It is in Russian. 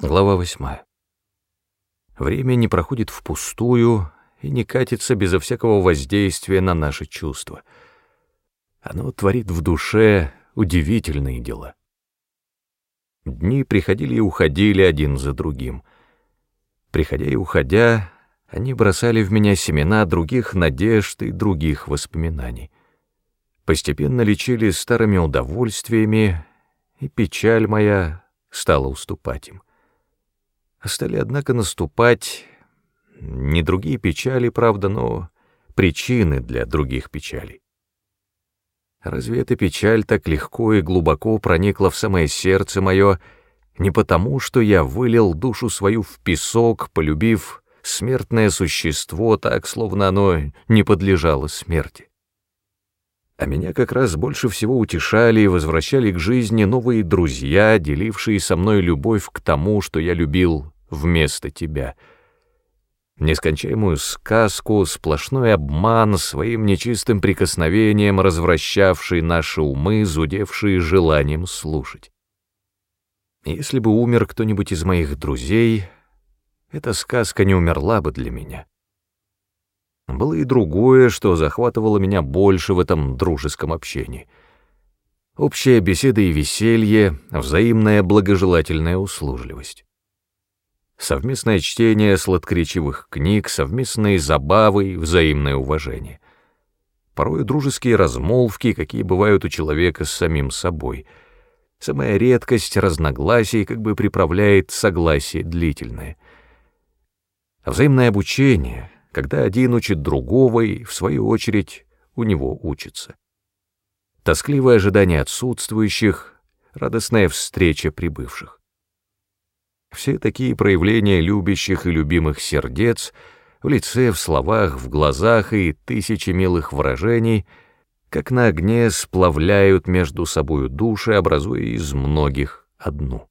Глава восьмая. Время не проходит впустую и не катится безо всякого воздействия на наши чувства. Оно творит в душе удивительные дела. Дни приходили и уходили один за другим. Приходя и уходя, они бросали в меня семена других надежд и других воспоминаний. Постепенно лечили старыми удовольствиями, и печаль моя стала уступать им. Стали, однако, наступать не другие печали, правда, но причины для других печалей. Разве эта печаль так легко и глубоко проникла в самое сердце мое не потому, что я вылил душу свою в песок, полюбив смертное существо так, словно оно не подлежало смерти? А меня как раз больше всего утешали и возвращали к жизни новые друзья, делившие со мной любовь к тому, что я любил вместо тебя. Нескончаемую сказку, сплошной обман, своим нечистым прикосновением развращавший наши умы, зудевшие желанием слушать. Если бы умер кто-нибудь из моих друзей, эта сказка не умерла бы для меня. Было и другое, что захватывало меня больше в этом дружеском общении. Общая беседа и веселье, взаимная благожелательная услужливость. Совместное чтение сладкоречивых книг, совместные забавы и взаимное уважение. Порой дружеские размолвки, какие бывают у человека с самим собой. Самая редкость разногласий как бы приправляет согласие длительное. Взаимное обучение — когда один учит другого и, в свою очередь, у него учится. Тоскливое ожидание отсутствующих, радостная встреча прибывших. Все такие проявления любящих и любимых сердец в лице, в словах, в глазах и тысячи милых выражений, как на огне сплавляют между собою души, образуя из многих одну.